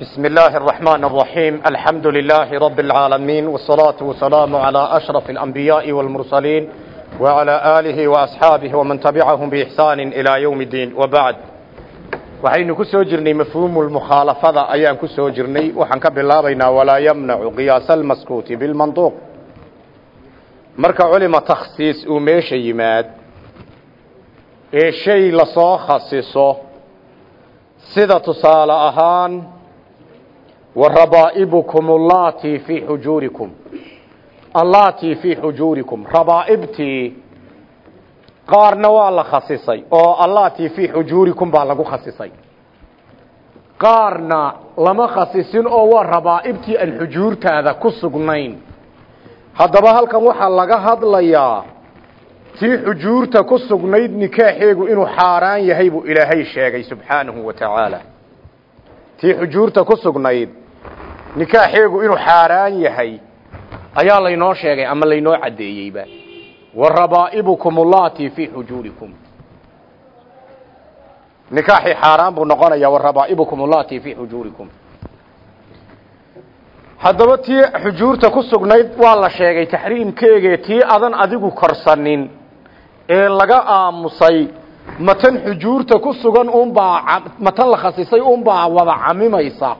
بسم الله الرحمن الرحيم الحمد لله رب العالمين والصلاة والسلام على أشرف الأنبياء والمرسلين وعلى آله وأصحابه ومن تبعهم بإحسان إلى يوم الدين وبعد waxaynu ku soo jirnay mafhuumu lmukhaalafada ayaan ku soo jirnay waxaan ka bilaabaynaa walaa yamnacu qiyaasa almaskuuti bilmanduuq marka culima takhsiis uu meesha yimaad ee shay lasoo khasiso sida tusaale ahaan wa rabaa'ibukum allaatii fii xujuurikum allaatii fii xujuurikum rabaa'ibtii qaarna waa la khasisay oo allaatii fii xujuurikum baa lagu khasisay qaarna lama khasisin oo waa rabaa'ibtii aan xujuurtaada ku sugnayn haddaba halkan waxaa laga hadlayaa tii xujuurta ku sugnayd nikaaxeegu inuu xaaraan yahay buu ilaahay sheegay subxaanahu wa tacaala tii xujuurta ku sugnayd nikaaxeegu inuu xaaraan yahay ayaa laynoo sheegay ama laynoo caddeeyeyba. Wa rabaa'ibukum allaatii fii xujuurikum nikaaxii xaaraan buu noqonayaa wa rabaa'ibukum allaatii fii xujuurikum haddaba tii xujuurta ku sugnayd waa la sheegay taxriimkeegee tii adan adigu korsanin ee laga aamusay matan xujuurta ku sugan unbaa matan la khasisay unbaa wada camimaysa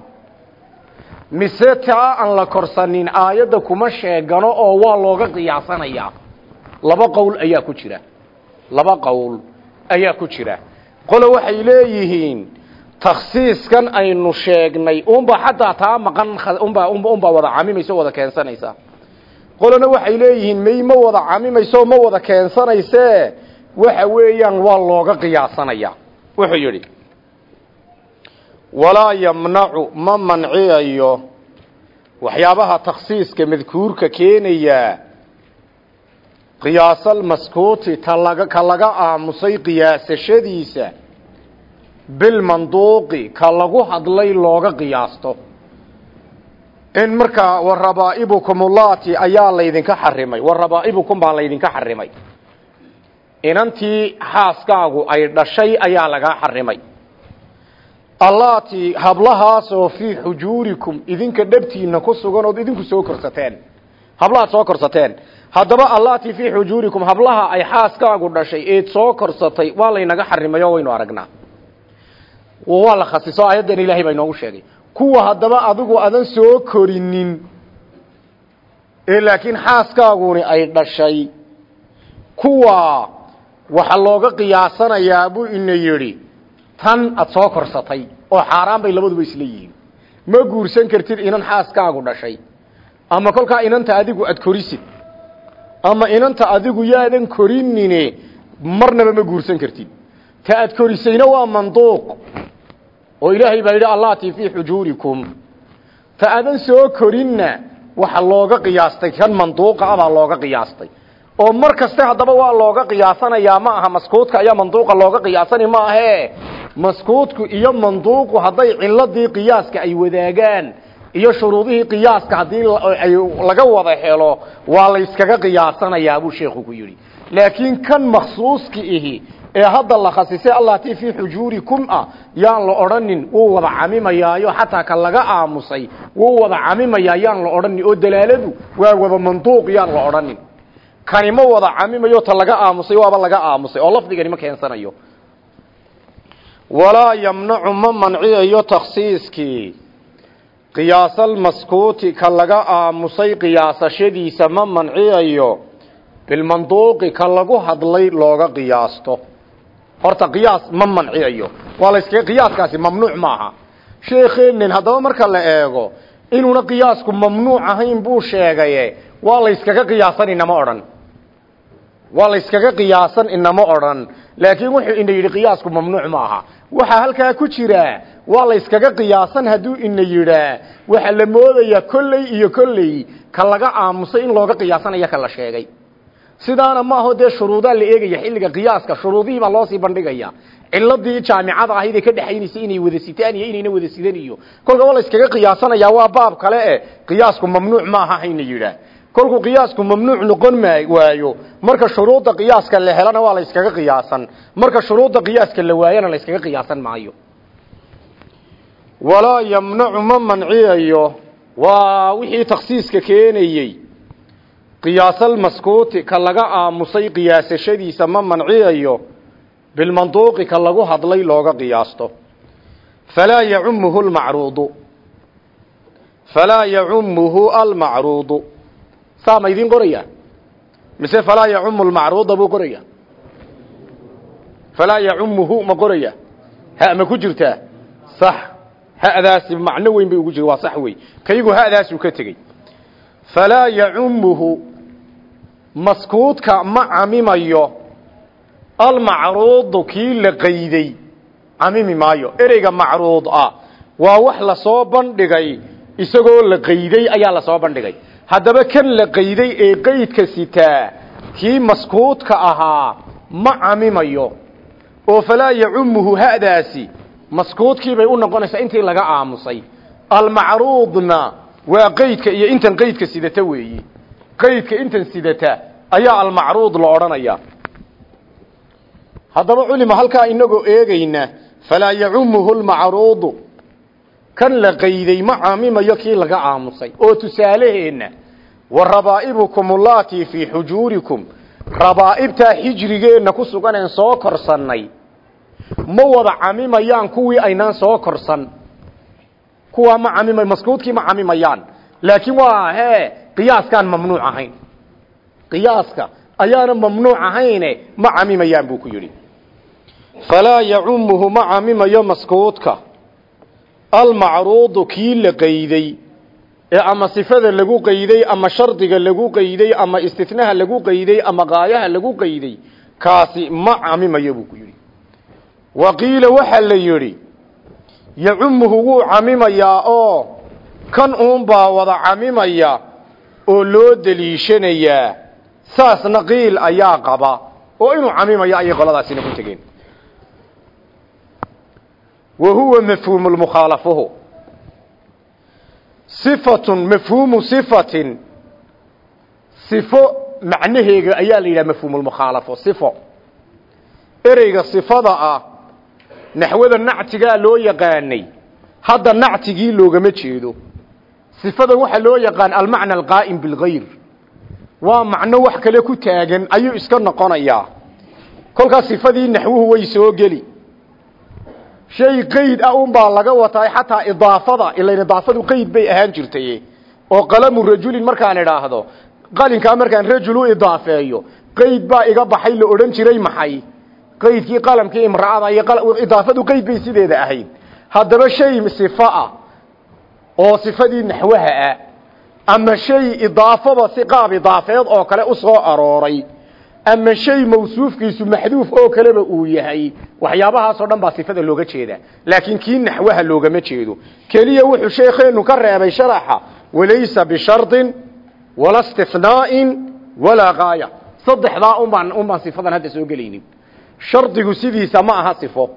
mise taa aan la korsanin aayadda kuma sheegano oo waa looga qiyaasanayaa. Laba qowl ayaa ku jira. Laba qowl ayaa ku jira. Qole waxay leeyihiin takhsiiskan aynu sheegnay. Unba xataa taa maqan unbaa unbaa wada camimaysa o wada keensanaysa. Qolena waxay leeyihiin may ma wada camimayso ma wada keensanayse. Waxa weeyaan waa looga qiyaasanaya wuxuu yidhi walaa yamnacu ma manciyayo. Waxyaabaha takhsiiska madkuurka keenayaa qiyaasalmaskuuti talaga ka laga aamusay qiyaasashadiisa. Bilmanduuqi ka lagu hadlay looga qiyaasto. In markaa wa rabaa'ibukum ullaati ayaa laydinka xarimay. Wa rabaa'ibukum baa laydinka xarimay. Inantii xaaskaagu ay dhashay ayaa lagaa xarimay allaati hablahaasoo fii xujuurikum idinka dhabtiina ku sugan ood idinku soo korsateen. Hablahaad soo korsateen. Haddaba allaati fii xujuurikum hablaha ay xaaskaagu dhashay eed soo korsatay waa laynaga xarimayo waynu aragnaa. Waa la khasiso aayaddan ilaahay baa inoogu sheegay. Kuwa haddaba adigu adan soo korinin ee laakiin xaaskaaguni ay dhashay kuwa waxa looga qiyaasanayaa buu ina yidhi tan aad soo korsatay oo xaaraan bay labaduba isla yihiin. Ma guursan kartid inan xaaskaagu dhashay ama kolkaa inanta adigu aad korisid ama inanta adigu yaadan korinine marnaba ma guursan kartid. Ta aad korisayna waa manduuq. Oo ilaahay baa yidhi allaati fii xujuurikum. Ta adan soo korinna waxa looga qiyaastay kan manduuqa ah baa looga qiyaastay. Oo mar kaste haddaba waa looga qiyaasanayaa ma aha maskuudka ayaa manduuqa looga qiyaasani ma ahee maskuudku iyo manduuqu hadday ciladii qiyaaska ay wadaagaan iyo shuruudihii qiyaaska haddii laga wada helo waa layskaga qiyaasanayaa buu sheekhu ku yidhi. Laakiin kan maksuuski ihi ee hadda la khasisay allati fii xujuurikum ah yaan la odhanin wuu wada camimayaayo xataa ka laga aamusay wuu wada camimayaa yaan la odhanin oo dalaaladu waa wada manduuq yaan la odhanin. Kani ma wada camimayo ta laga aamusay waaba laga aamusay oo lafdigani ma keensanayo walaa yamnacu ma manciyayo takhsiiskii. Qiyaasalmaskuuti ka laga aamusay qiyaasashadiisa ma manciyayo bilmanduuqi ka lagu hadlay looga qiyaasto. Horta qiyaas ma manciyayo waa la iskaga qiyaaskaasi mamnuuc maaha sheekeenin haddaba marka la eego inuuna qiyaasku mamnuuc ahayn buu sheegaye waa la yskaga qiyaasan inama odhan. Waa la yskaga qiyaasan inama odhan. Laakiin wuxuu ina yidhi qiyaasku mamnuuc ma waxaa halkaa ku jira waa la yskaga qiyaasan hadduu ina yidhaa waxaa la moodayaa kolley iyo kolley ka laga aamusay in looga qiyaasanaya ka la sheegay. Sidaana maaho dee shuruudaa la eegaya xilliga qiyaaska shuruudihii baa loosii bandhigaya. Ciladii jaamicada ahayd ee ka dhexaynaysa inay wada sitaan iyo inayna wada sidan iyo. Kolka waa la yskaga qiyaasanayaa waa baab kale e. Qiyaasku mamnuuc maaha hayna yidhaah kolkuu qiyaasku mamnuuc noqon waayo. Marka shuruudda qiyaaska la helana waa la yskaga qiyaasan. Marka shuruudda qiyaaska la waayana la yskaga qiyaasan maayo. Walaa yamnacu ma manciyayo. Waa wixii takhsiiska keenayey. Qiyaasalmaskuuti ka laga aamusay qiyaasashadiisa ma manciyayo. Bilmanduuqi ka lagu hadlay looga qiyaasto. Falaa yacumuhu lmacruudu falaa yacumuhu almacruudu saa ma idiin qoraya? Mise falaa yacumu lmacruuda buu qoraya? Falaa yacumuhu ma qoraya? Ha ma ku jirtaa? Sax. Hadaasi macno weyn bay ugu jira waa sax wey kaygu hadaasuu ka tegey. Falaa yacumuhu maskuudka ma camimayo almacruudu kii la qayday camimi maayo. Ereyga macruud ah waa wax la soo bandhigay isagoo la qayday ayaa la soo bandhigay haddaba kan la qayday ee qaydka sitaa kii maskuudka ahaa ma camimayo. Oo falaa yacumuhu hadaasi. Maskuudkiibay u noqonaysaa intii laga aamusay. Almacruudna waa qaydka iyo intan qaydka sidata weeyi. Qaydka intan sidata ayaa almacruud la odhanaya. Haddaba culima halkaa inagoo eegayna falaa yacumuhu lmacruudu kan la qayday ma caamimayo kii laga aamusay oo tusaaleheenna wa rabaa'ibukum ullaatii fii xujuurikum. Rabaa'ibtaa xijrigeenna ku suganeen soo korsannay. Ma wada camimayaan kuwii aynaan soo korsan. Kuwaa ma camima maskuudkii ma camimayaan laakiin waa hee qiyaaskaan mamnuuc ahayn. Qiyaaska ayaana mamnuuc ahayne ma camimayaan buu ku yidhi. Falaa yacumuhu ma camimayo maskuudka almacruudu kii la qayday ee ama sifada lagu qayday ama shardiga lagu qayday ama istinaha lagu qayday ama qaayaha lagu qayday kaasi ma camimayo buu ku yidhi. Wa qiila waxaa la yidhi yacumuhu wuu camimayaa oo kan uunbaa wada camimaya oo loo deliishanayaa. Saasna qiil ayaa qaba oo inuu camimayo ayay qoladaasina ku tegeen wa huwa mafhuumu lmukhaalafuhu sifatun mafhuumu sifatin. Sifo macnaheega ayaa la yidhaha mafhuumulmukhaalafo sifo. Ereyga sifada ah naxwada nactigaa loo yaqaanay. Hadda nactigii loogama jeedo. Sifadan waxaa loo yaqaan almacna alqaa'im bilgayr waa macno wax kale ku taagan ayuu iska noqonayaa. Kolkaas sifadii naxwuhu way soo geli shay qayd ah unbaa laga wataa xataa idaafada ilan idaafadu qayd bay ahaan jirtay. Oo qalamu rajulin markaan idhaahdo qalinkaa markaan rajul u idaafeeyo qayd baa iga baxay la odhan jiray maxay? Qaydkii qalamkii imra'ada iyo idaafadu qayd bay sideeda ahayd. Haddaba shay sifo ah oo sifadii naxwaha ah ama shay idaafaba si qaab idaafeed oo kale u soo arooray ama shay mawsuufkiisu maxduuf oo kaleba uu yahay waxyaabahaasoo dhan baa sifada looga jeedaa. Laakiin kii naxwaha loogama jeedo. Keliya wuxuu sheekheenu ka reebay sharaxa walaysa bishardin wala istinaa'in walaa gaaya saddexdaa unbaan unbaan sifadan hadda soo gelaynin. Shardigu sidiisa ma aha sifo.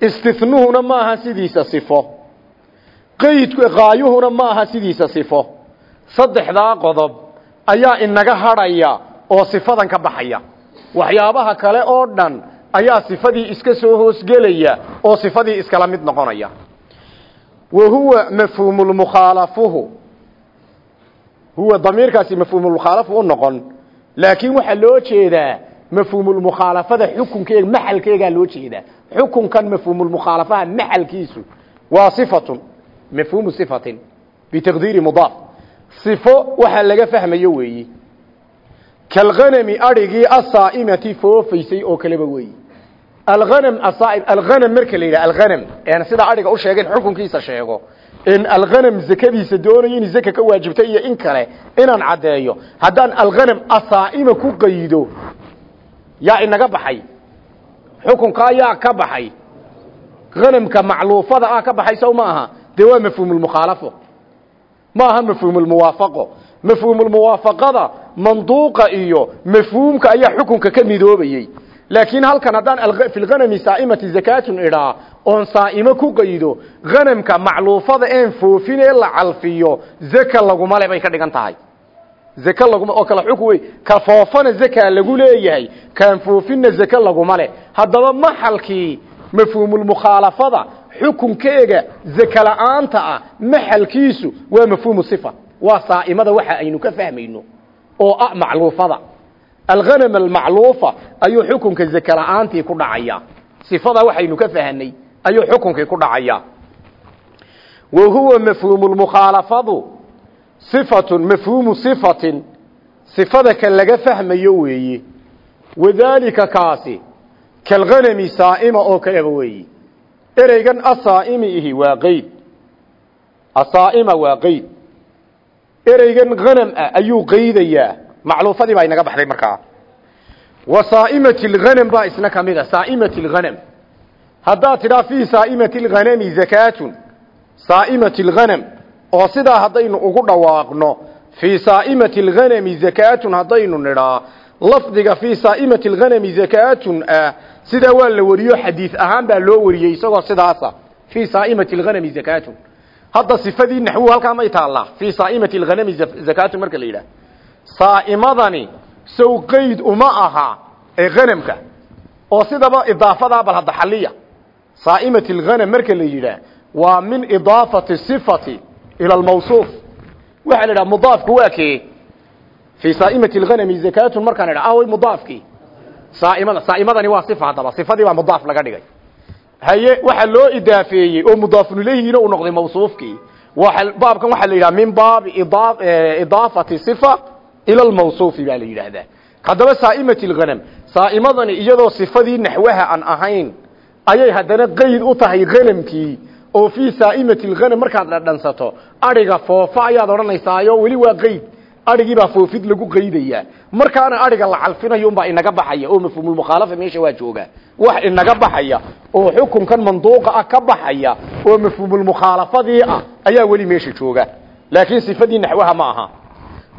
Istinuhuna ma aha sidiisa sifo. Qaydku qaayuhuna ma aha sidiisa sifo. Saddexdaa qodob ayaa inaga hadhaya oo sifadan ka baxaya. Waxyaabaha kale oo dhan ayaa sifadii iska soo hoosgelaya oo sifadii iskala mid noqonaya. Wa huwa mafhuumulmukhaalafuhu huwa damiirkaasi mafhuumulmukhaalafu u noqon. Laakiin waxaa loo jeedaa mafhuumulmukhaalafada xukunkeega maxalkeegaa loo jeedaa. Xukunkan mafhuumulmukhaalafaha maxalkiisu waa sifatun mafhuumu sifatin bitaqdiiri mudaaf. Sifo waxaa laga fahmayo weeyi kalghanami adhigii asaa'imati foofaysay oo kaleba weeyi alhanam asaaim alhanam marka la yidhaha alhanam een sida adhiga u sheegeen xukunkiisa sheego in alhanam zakadiisa doonayo in zaka ka waajibta iyo in kale inaan caddeeyo haddaan alhanam asaa'ima ku qaydo yaa inaga baxay xukunkaa yaa ka baxay hanamka macluufada ah ka baxay sow ma aha dee waa mafhuumulmukhaalafo ma aha mafhuumulmuwaafaqo mafhuumulmuwaafaqada manduuqa iyo mafhuumka ayaa xukunka ka midoobayey. Laakiin halkan haddaan fi lghanami saa'imati zakaatun idhaa oon saa'imo ku qaydo hanamka macluufada een foofin ee la calfiyo zaka laguma le bay ka dhigan tahay. Zaka laguma oo kala xukun wey ka foofana zaka lagu leeyahay kaan foofinna zaka laguma le haddaba maxalkii mafhuumulmukhaalafada xukunkeega zakala'aanta ah maxalkiisu waa mafhuumu sifa waa saa'imada waxa aynu ka fahmayno oo ah macluufada. Alghanam almacluufa ayuu xukunka zakala'aantii ku dhacaya sifada waxaynu ka fahanay ayuu xukunkii ku dhacaya wa huwa mafhuumu lmukhaalafadu sifatun mafhuumu sifatin. Sifada ka laga fahmayo weeye wadaalika kaasi kalghanami saa'ima oo kaleba weeye ereygan asaa'imi ihi waa qeyd asaa'ima waa qeyd ereygan hanam ah ayuu qeydayaa macluufadii baa inaga baxday markaa. Wa saa'imati baa isna ka mid a saa'imati lghanam haddaad tidhaa fii saa'imati lghanami zakaatun. Oo sidaa haddaynu ugu dhawaaqno fii saa'imati lghanami zakaatun haddaynu nidhaa lafdiga fii saa'imati lghanami zakaatun ah waa la wariyo xadiis ahaan baa loo wariyey isagoo sidaasa. Fii saa'imati lghanami zakaatun hadda sifadii naxwu halkaa may taallaa. Fii saa'imati lghanami zakaatun marka la saa'imadani sow qeyd uma aha ee hanamka oo sidaba idaafadaa bal hadda xaliya saa'imati lghanam marka la waa min idaafati sifati ila almawsuuf. Waxaa la mudaafku waa kee? Fii saa'imati lghanami zakaatun markaan idha away mudaafkii. Saaimada saaimadani waa sifa sifadii baa mudaaf laga dhigay haye waxaa loo idaafeeyey oo mudaafun ilayhina uu noqday mawsuufkii. Baabkan waxaa la yidhaha min baabi idaafati sifa ila almawsuufi baa la yidhaahdaa. Haddaba saa'imati lghanam saa'imadani iyadoo sifadii naxwaha aan ahayn ayay haddana qeyd u tahay ghanamkii oo fii saa'imati lghanam markaad dhadhansato adhiga foofa ayaad odhanaysaayo weli waa qeyd. Adhigii baa foofid lagu qaydayaa markaana adhiga la calfinayo unbaa inaga baxaya. Oo mafhuumulmukhaalafa meesha waa jooga wax inaga baxaya oo xukunkan manduuqa ah ka baxaya oo mafhuumulmukhaalafadii ah ayaa weli meesha jooga. Laakiin sifadii naxwaha ma aha.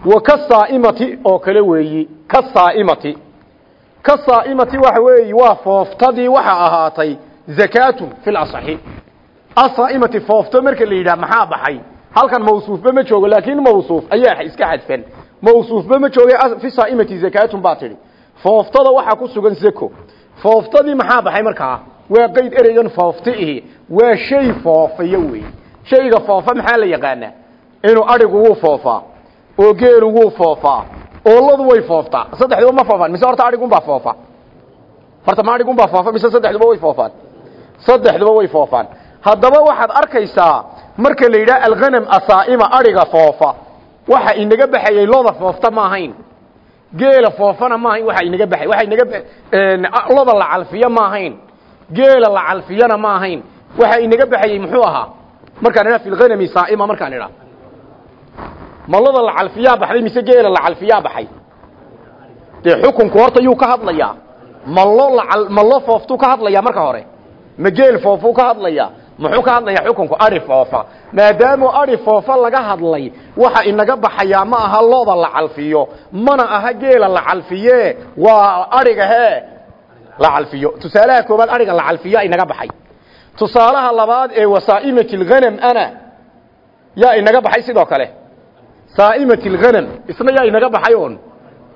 Wa ka saa'imati oo kale weeyi ka saa'imati. Ka saa'imati waxa weeyi waa fooftadii waxa ahaatay zakaatun fil asaxi. Asaa'imati foofto marka la yidhaha maxaa baxay? Halkan mawsuufba ma joogo laakiin mawsuuf ayaa iska xadfan. Mawsuufba ma jooge fi saa'imati zakaatun baa tidhi. Fooftada waxaa ku sugan zako. Fooftadii maxaa baxay markaa waa qeyd ereygan foofti ihi. Waa shay foofayo wey shayga foofa maxaa la yaqaanaa? Inuu adhigu wuu foofaa oo geelu wuu foofaa ooladu way fooftaa. Saddexduba ma foofaan mise horta adhigunbaa foofa? Horta ma adhigunbaa foofa mise saddexduba way foofaan? Saddexduba way foofaan. Haddaba waxaad arkaysaa marka la yidhaha alghanam asaa'ima adhiga foofa waxa inaga baxayay loda foofta ma ahayn. Geela foofana ma ahayn waxa inaga baxay. Waxa inaga loda la calfiyo ma ahayn geela la calfiyana ma ahayn. Waxa inaga baxayay muxuu ahaa? Markaan idhaha fi lghanami saa'ima markaan idhaha. Ma loda la calfiyaa baxday mise geela la calfiyaa baxay? Dee xukunku horta yuu ka hadlayaa. Ma lo la ma lo fooftuu ka hadlayaa marka hore. Ma geel foofuu ka hadlayaa. Muxuu ka hadlayaa xukunku? Ari foofa. Maadaamu ari foofa laga hadlay waxa inaga baxayaa ma aha looda la calfiyo. Mana aha geela la calfiye waa ariga hee la calfiyo. Tusaalaha koobaad ariga la calfiyo inaga baxay. Tusaalaha labaad ee wasaa'imati lghanam ana yaa inaga baxay sidoo kale. Saa'imati lghanam isna yaa inaga baxay oon.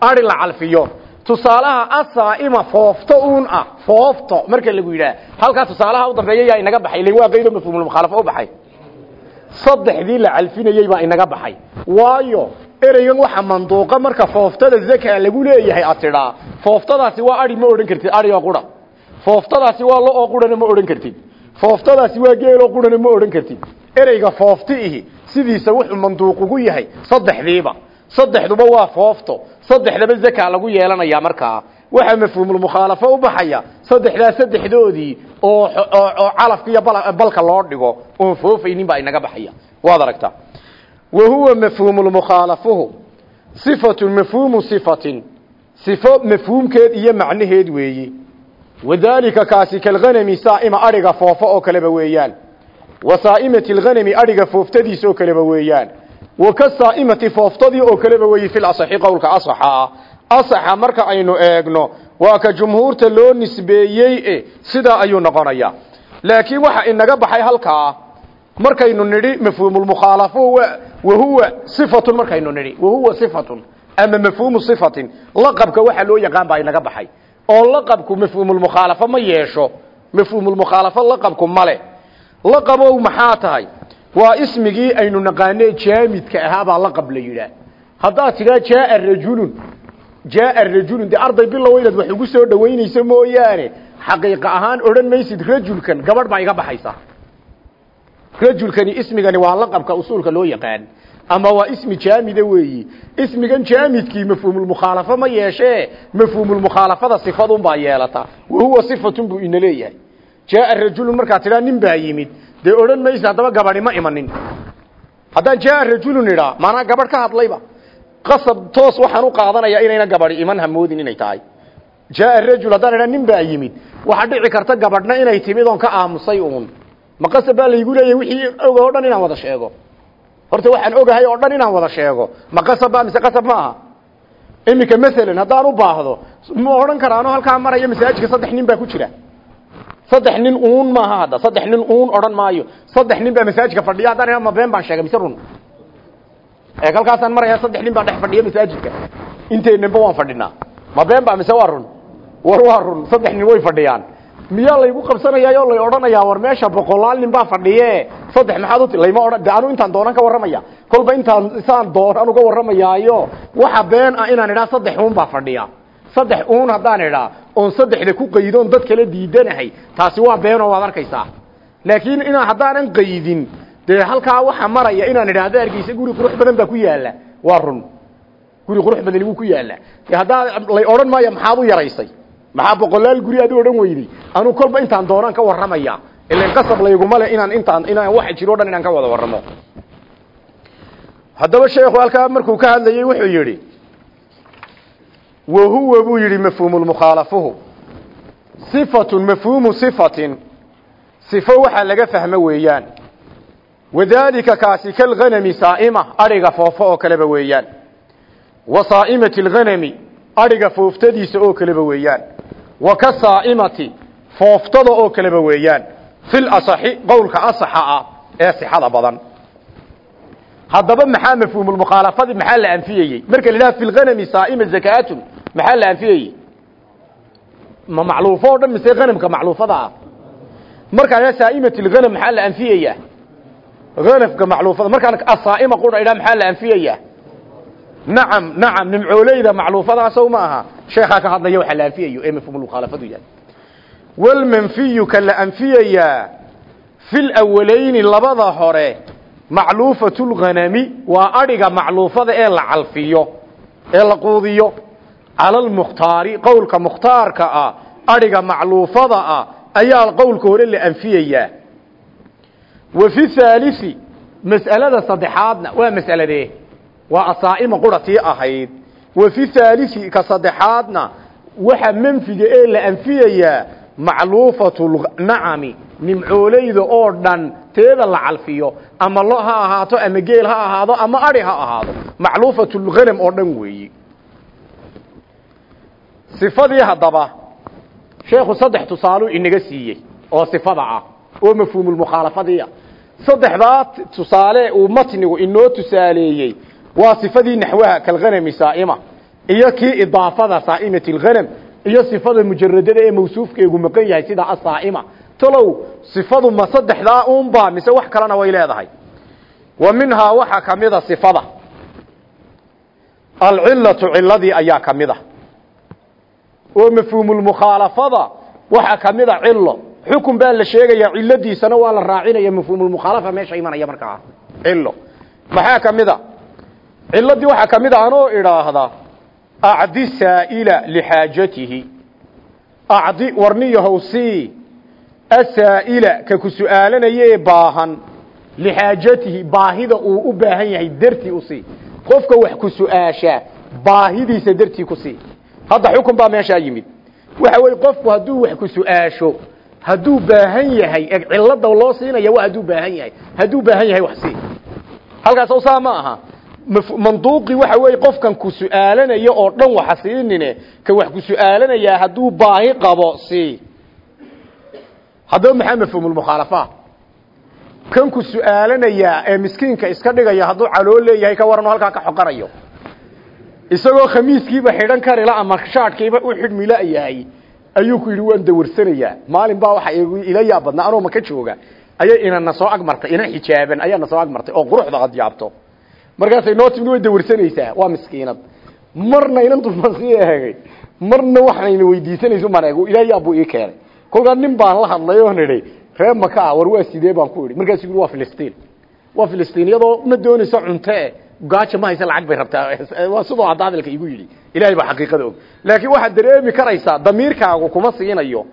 Ari la calfiyo. Tusaalaha asaa'ima foofto uun ah foofto marka lagu yidhaah. Halkaa tusaalaha u dambeeya yaa inaga baxay len waa qaydo mafhuumulmukhaalafo u baxay. Saddexdii la calfinayey baa inaga baxay. Waayo ereygan waxa manduuqa marka fooftada zaka lagu leeyahay ad fooftadaasi waa ari ma odhan kartid ari oo qura. Fooftadaasi waa lo oo qurana ma odhan kartid. Fooftadaasi waa geel oo qurana ma odhan kartid. Ereyga foofti ihi sidiisa wuxuu manduuq ugu yahay saddexdiiba. Saddexduba waa foofto saddexdaba zaka lagu yeelanayaa markaa waxaa mafhuumulmukhaalafo u baxaya saddexdaa saddexdoodii oo oo calafka iyo balka loo dhigo oon foofaynin baa inaga baxaya. Waad aragtaa huwa mafhuumulmukhaalafuhu sifatun mafhuumu sifatin sifo mafhuumkeed iyo macnaheed weeyi wadaalika kaasi kalghanami saa'ima adhiga foofa oo kaleba weeyaan wa saa'imati alghanami adhiga fooftadiisa oo kaleba weeyaan wa ka saa'imati fooftadii oo kaleba weeyi fil asaxi qowlka asaxa asaxa marka aynu eegno waa ka jumhuurta loo nisbeeyey e sidaa ayuu noqonayaa laakiin waxa inaga wahuwa sifatun markaynu nidhi wahuwa sifatun ama mafhuumu sifatin laqabka waxa loo yaqaan baa inaga baxay. Oo laqabku mafhuumulmukhaalafo ma yeesho mafhuumulmukhaalafo laqabku male laqabow maxaa tahay? Waa ismigii aynu naqaane jaamidka ahaa baa laqab la yidhaah haddaad tidhaa jaaa rajulun jaaa rajulun dee arday bilow inaad wax ugu soo dhawaynayso mooyaane. Xaqiiqa ahaan odhan maysid rajulkan gabadh baa iga baxaysa rajulkani ismigani waa laqabka usuulka loo yaqaan. Ama waa ismi jaamida weeyi. Ismigan jaamidkii mafhuumulmukhaalafo ma yeeshee mafhuumulmukhaalafada sifadun baa yeelata. Wa huwa sifatun buu ina leeyahay. Jaaa rajulun markaad tidhaa nin baa yimid. Dee odhan maysa haddaba gabadhi ma imanin. Haddaan jaaa rajulun idhaa maanaa gabadh ka hadlayba. Qasab toos waxaan u qaadanayaa inayna gabadhi iman hamoodin inay tahay. Jaaa rajul haddaan nin baa yimid. Waxaa dhici karta gabadhna inay timid oon ka aamusay uun ma qasab baa laygu leeyahay wixii oga dhan inaan wada sheego. Horta waxaan ogahay oo dhan inaan wada sheego. Ma qasab ba mise qasab ma aha. Iminka masalan haddaan u baahdo ma odhan karaano halkaa maraya masaajidka saddex nin baa ku jira? Saddex nin uun maaha hadda. Saddex nin uun odhan maayo. Saddex nin baa masaajidka fadhiya. Haddaan idhaa ma been baan sheegay mise run? Ee halkaasaan maraya saddex nin baa dhex fadhiya masaajidka. Inteynanba waan fadhinaa. Ma been baa mise waa run? War waa run. Saddex nin way fadhiyaan miyaa laygu qabsanayaa lay odhanayaa war meesha boqolaal nin baa fadhiye. Saddex maxaad uti layma odhan de anu intaan doonan ka warramaya. Kolba intaan isaan doonan uga warramayaayo. Waxa been ah inaan idhaa saddex uun baa fadhiya. Saddex uun haddaan idhaa oon saddexda ku qaydoon dad kala diidanahay. Taasi waa beenoo waad arkaysaa. Laakiin inaan haddaanan qaydin dee halkaa waxa maraya inaan idhaahdo argeysa guri qurux badan baa ku yaalla waa run. Guri qurux badani wuu ku yaalla haddaa lay odhan maayo maxaad u yaraysay maxaa boqolaal guri aad u odhan weyday? Anuu kolba intaan doonaan ka warramaya. Ilan qasab layguma le inaan intaan inaan waxa jiro dhan inaan ka wada warramo. Haddaba sheekhu halkaa markuu ka hadlayey wuxuu yidhi wa huwa buu yidhi mafhuumulmukhaalafuhu sifatun mafhuumu sifatin. Sifo waxaa laga fahmo weeyaan. Wadaalika kaasi kalghanami saa'ima adhiga foofo oo kaleba weeyaan. Wa saa'imati alghanami adhiga fooftadiisa oo kaleba weeyaan. Wa ka saa'imati fooftada oo kaleba weeyaan. Fil asaxi qowlka asaxa ah ee sixada badan. Haddaba maxaa mafhuumulmukhaalafadii maxaa la anfiyeyey? Marka la idhaha fi lghanami saa'ima zakaatun maxaa la anfiyeyey? Ma macluufo o dhan mise hanamka macluufada ah? Markaan idhaha saa'imati lghanam maxaa la anfiyeyaa hanafka macluufada markaan asaa'ima qudha idhaha maxaa la anfiyeyaa nacam nacam nimcooleyda macluufadaasow ma aha. Sheekhaa ka hadlaya waxa la anfiyayo ee mafhuumulmukhaalafadu yahay. Walmanfiyu ka la anfiyayaa fi lwalayni labada hore macluufatu lghanami waa adhiga macluufada ee la calfiyo ee la quudiyo. Cala almukhtaari qowlka mukhtaarka ah adhiga macluufada ah ayaa qowlka hore la anfiyayaa wa fi haalisi mas'alada saddexaadna waa mas'aladee waa asaa'ima qura tii ahayd. Wa fi haalisi ka saddexaadna waxa manfiga ee la anfiyayaa macluufatu nacami nimcooleyda oo dhan teeda la calfiyo. Ama lo ha ahaato ama geel ha ahaado ama ari ha ahaado. Macluufatulghanam oo dhan weeyi. Sifadii haddaba sheekhu saddex tusaaluu inaga siiyey oo sifada ah oo mafhuumulmukhaalafadii ah. Saddexdaa tusaale uu matnigu inoo tusaaleeyey waa sifadii naxwaha kalghanami saa'ima iyo kii idaafada saa'imati lghanam iyo sifada mujaradada ee mawsuufkeegu maqan yahay sida asaa'ima talow sifadu ma saddexdaa uunbaa mise wax kalena way leedahay. Wa minhaa waxaa ka mida sifada. Alcilatu ciladii ayaa ka mid a. Oo mafhuumulmukhaalafada waxaa ka mid a cilo xukun baa la sheegayaa ciladiisana waa la raacinaya mafhuumulmukhaalafa meesha imanaya markaa. Cilo maxaa ka mid a ciladii waxaa ka mid a anoo idhaahda acdi saa'ila lixaajatihi. Acdi warniyahow sii ka ku su'aalanaya ee baahan lixaajatihi baahida uu u baahan yahay dartii u sii qofka wax ku su'aashaa baahidiisa dartii ku sii. Hadda xukun baa meeshaa yimid. Waxa weye qofku hadduu wax ku su'aasho hadduu baahan yahay eg cilada loo siinaya waa hadduu baahan yahay hadduu baahan yahay wax sii. Halkaas saa ma aha manduuqi waxa weeye qofkan ku su'aalanaya oo dhan waxa siinine ka wax ku su'aalanayaa hadduu baahi qabo sii. Haddaba maxaa mafhuumulmukhaalafa kan ku su'aalanayaa ee miskiinka iska dhigaya hadduu caloo leeyahay ka waran halkaa ka xoqanayo isagoo khamiiskiiba xidhan karila ama shaadhkiiba u xidhmila yahay ayuu ku yidhi waan dawarsanayaa. Maalin baa waxa ila yaab badnaa anoo maka jooga. Ayay inana soo agmartay ina xijaaban ayaana soo agmartay oo quruxda ad yaabto markaasay noo timid way dawarsanaysaa waa miskiinad. Marna inan dulmasii eegay. Marna waxayna weydiisanayso maan eeg ilaa yaab buu ii keenay. Kolkaa nin baan la hadlay oo nidhi reer maka ah war waa sidee? baan ku idhi markaasuu yidhi waa filistiin. Waa filistiin iyadoo ma doonayso cunte gaajo ma haysa lacag bay rabtaa. Waa sidoo hadda hadalka igu yidhi. Ilaahay baa xaqiiqada og. Laakiin waxaad dareemi karaysaa damiirkaagu kuma siinayo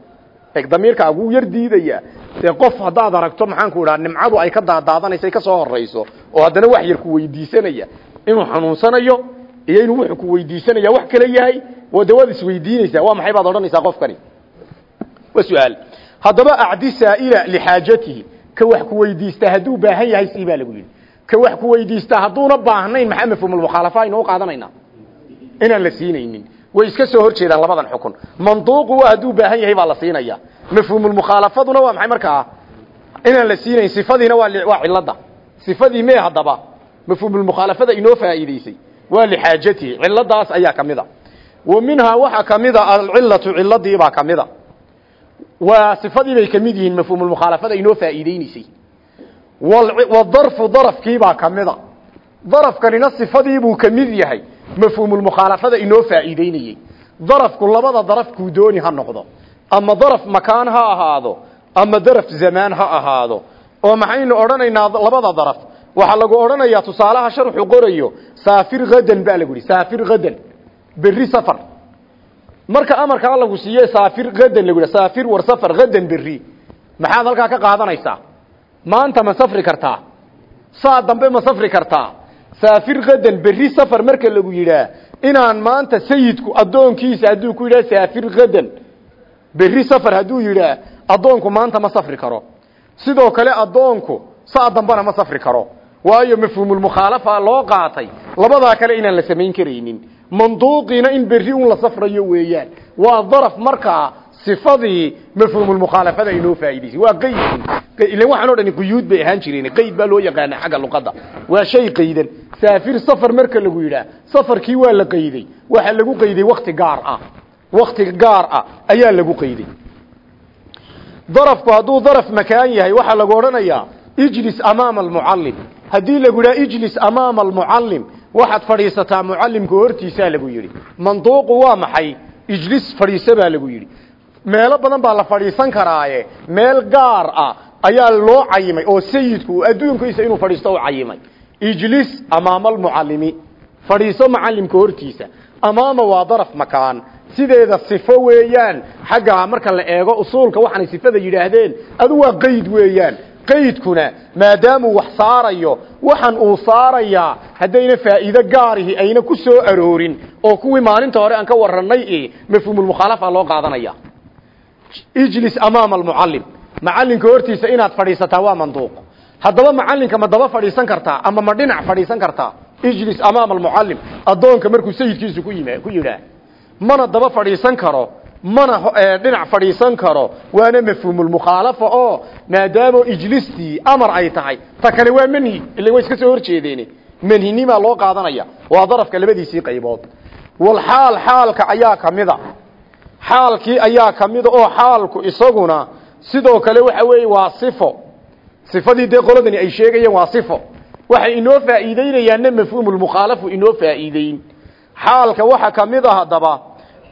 damiirkaagu wuu yar diidaya. Dee qof haddaad aragto maxaan ku idhaha nimcadu ay ka daadaadanaysa ka soo horayso oo haddana wax yar ku weydiisanaya inuu xanuunsanayo iyo inuu wuxuu ku weydiisanaya wax kale yahay oo de waad isweydiinaysaa waa maxay baad odhanaysaa qofkani? Waa su'aal. Haddaba acdi saa'ila lixaajatihi ka wax ku weydiista hadduu baahan yahay sii baa lagu yidhi. Ka wax ku weydiista hadduuna baahnayn maxaa mafhuumulmukhaalafa aynu u qaadanayna inaan la siinaynin way iska soo hor jeedaan labadan xukun. Manduuqu waa hadduu baahan yahay baa la siinaya. Mafhuumulmukhaalafaduna waa maxay markaa? Inaan la siinayn sifadiina waa waa cilada sifadii mee haddaba mafhuumulmukhaalafada inoo faa'iideysay waa lixaajatihi ciladaas ayaa kamida wa minhaa waxaa kamida alcilatu ciladii baa kamida waa sifadii bay ka mid yihiin mafhuumulmukhaalafada inoo faa'iideyneysay wadarfu darafkiibaa kamida darafkanina sifadiibuu ka mid yahay mafhuumulmukhaalafada inoo faa'iideynayey darafku labada darafkuu dooni ha noqdo. Ama daraf makaan ha ahaado ama daraf zamaan ha ahaado. Oo maxaynu odhanaynaa labada daraf? Waxaa lagu odhanayaa tusaalaha sharxu qorayo saafir hadan baa lagu yihi saafir hadan berri safar. Marka amarkaa lagu siiye saafir hadan lagu yidhi saafir war safar hadan berri. Maxaad halkaa ka qaadanaysaa? Maanta ma safri kartaa? Saa dambe ma safri kartaa saafir hadan berri safar marka lagu yidhaa inaan maanta sayidku addoonkiisa hadduu ku yidhaha saafir hadan berri safar hadduu yidhaa addoonku maanta ma safri karo. Sidoo kale addoonku saa dambena ma safri karo. Waayo mafhuumulmukhaalafa loo qaatay labadaa kale inaan la samayn karaynin. Manduuqiina in berri un la safrayo weeyaan waa daraf markaa sifadii mafhuumulmukhaalafada inoo faa'idaysay waa qaydin ilan waxaan dhani quyuud bay ahaan jireen. Qayd baa loo yaqaana xagga luqadda. Waa shay qaydan. Saafir safar marka lagu yidhaah safarkii waa la qayday. Waxaa lagu qayday wakti gaar ah. Wakti gaar ah ayaa lagu qayday. Darafku hadduu daraf makaan yahay waxaa lagu odhanayaa ijlis amaama almucallim haddii lagu yidhaha ijlis amaama almucallim waxaad fadhiisataa mucallimka hortiisaa lagu yidhi. Manduuqu waa maxay? Ijlis fadhiisa baa lagu yidhi meelo badan baa la fadhiisan karaaye. Meel gaar ah ayaa loo cayimay oo sayidku adduunkiisa inuu fadhiisto u cayimay ijlis amaama almucallimi fadhiiso macallimka hortiisa. Amaama waa daraf makaan. Sideeda sifo weeyaan. Xagga marka la eego usuulka waxaanay sifada yidhaahdeen adu waa qayd weeyaan. Qaydkuna maadaamuu wax saarayo. Waxaan uu saarayaa haddayna faa'iido gaarihi ayna ku soo aroorin. Oo kuwii maalinta hore aan ka warranay e mafhuumulmukhaalafa loo qaadanaya ijlis amaama almucallim macallinka hortiisa inaad fadhiisataa waa manduuq. Haddaba macallinka ma daba fadhiisan kartaa ama ma dhinac fadhiisan kartaa? Ijlis amaama almucallim addoonka markuu sayidkiisu ku yim ku yidhaah mana daba fadhiisan karo mana dhinac fadhiisan karo waana mafhuumulmukhaalafa oo maadaamo ijlistii amar ay tahay. Ta kale waa manhi. Ila way iska soo horjeedeen manhinimaa loo qaadanaya. Waa darafka labadiisii qaybood. Walxaal xaalka ayaa kamida xaalkii ayaa kamida oo xaalku isaguna sidoo kale waxa weeye waa sifo. Sifadii dee qoladani ay sheegayeen waa sifo. Waxay inoo faa'iideynayaanna mafhuumulmukhaalafu inoo faa'iideyn xaalka waxa ka mid a haddaba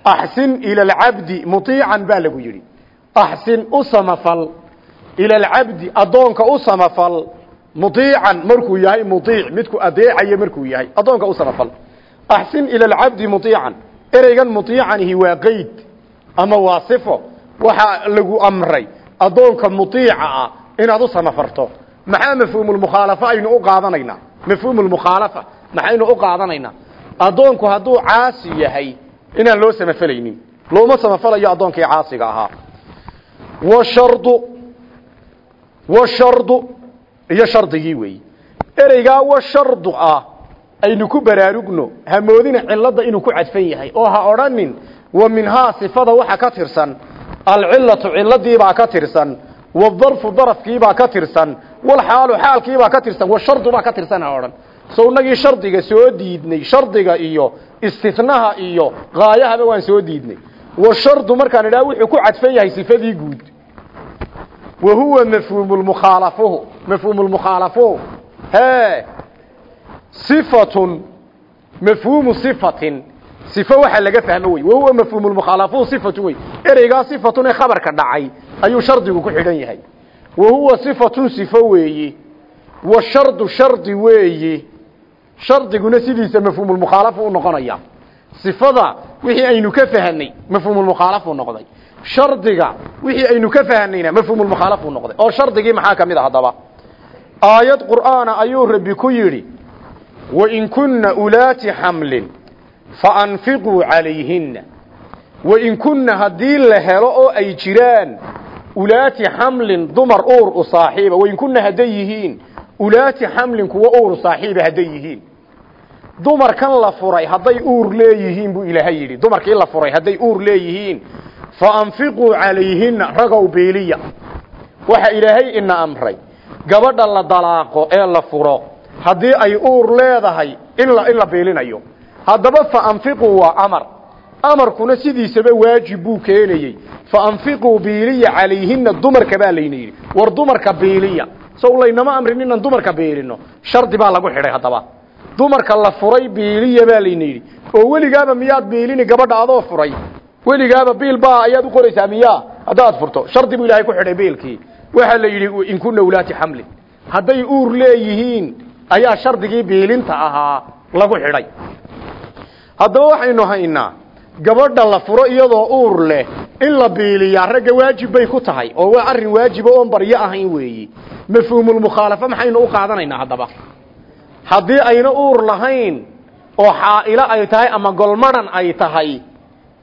axsin ila alcabdi mutiican baa lagu yidhi. Axsin u samafal ila alcabdi addoonka u samafal mutiican markuu yahay muiic midku adeecayo markuu yahay addoonka u samafal. Axsin ila alcabdi mutiican ereygan mutiicanihi waa qeyd ama waa sifo waxaa lagu amray. Addoonka muiica ah inaad u samafarto maxaa mafhuumulmukhaalafa aynu u qaadanaynaa. Mafhuumulmukhaalafa maxaynu u qaadanaynaa. Addoonku hadduu caasi yahay inaan loo samafalaynin. Looma samafalayo addoonkii caasiga ahaa. Washardu washardu iyo shardigii weeyi ereygaa washardu ah aynu ku baraarugno hamoodina cilada inuu ku cadfan yahay oo ha odhanin wa minhaa sifada waxa ka tirsan alcilatu ciladiibaa ka tirsan wadarfu darafkiibaa ka tirsan walxaalu xaalkiibaa ka tirsan washardubaa ka tirsan ha odhan. So inagii shardiga soo diidnay shardiga iyo istinaha iyo gaayahaba waan soo diidnay. Washardu markaan idhaha wuxuu ku cadfan yahay sifadii guud. Wa huwa mafhuumulmukhaalafuhu mafhuumulmukhaalafuhu hee sifatun mafhuumu sifatin sifo waxa laga fahmo wey wa huwa mafhuumulmukhaalafuhu sifatu wey ereygaa sifatun khabarka dhacay ayuu shardigu ku xidhan yahay. Wa huwa sifatun sifo weeyi. Wa shardu shardi weeyi. Shardiguna sidiisa mafhuumulmukhaalafu u noqonaya. Sifada wixii aynu ka fahanay mafhuumulmukhaalafu noqday. Shardiga wixii aynu ka fahanayna mafhuumulmukhaalafu noqday. Oo shardigii maxaa ka mid haddaba aayad qur'aana ayuu rabbi ku yidhi wain kunna ulaati xamlin faanfiquu calayhinna. Wain kunna haddii la helo oo ay jiraan ulaati xamlin dumar uur u saaxiiba. Wain kunna hadday yihiin ulaati xamlin kuwa uur saaxiiba hadday yihiin. Dumarkan la furay hadday uur leeyihiin buu ilaahay yidhi. Dumarkii la furay hadday uur leeyihiin faanfiquu calayhinna ragow beeliya. Waxa ilaahay ina amray gabadha la dalaaqo ee la furo haddii ay uur leedahay in la in la beelinayo haddaba faanfiquu waa amar. Amarkuna sidiisaba waajib buu keenayey. Faanfiquu beeliya calayhinna dumarka baa layna yidhi. War dumarka beeliya sow laynama amrin inaan dumarka beelino shardi baa lagu xidhay haddaba. Dumarka la furay beeliya baa layna oo weligaaba miyaad beelini gabadha adoo furay. Weligaaba biil baa ayaad u qoraysaa miyaa haddaad furto. Shardi buu ilaahay ku xidhay biilkii. Waxaa la yidhi in kuna ulaati xamlin hadday uur leeyihiin ayaa shardigii biilinta ahaa lagu xidhay haddaba waxaynu haynaa gabadha la furo iyadoo uur leh in la biiliyaa ragga waajib bay ku tahay oo waa arrin waajiba oon baryo ahayn weeyi. Mafhuumulmukhaalafo maxaynu u qaadanaynaa haddaba? Haddii ayna uur lahayn oo xaa'ilo ay tahay ama golmadhan ay tahay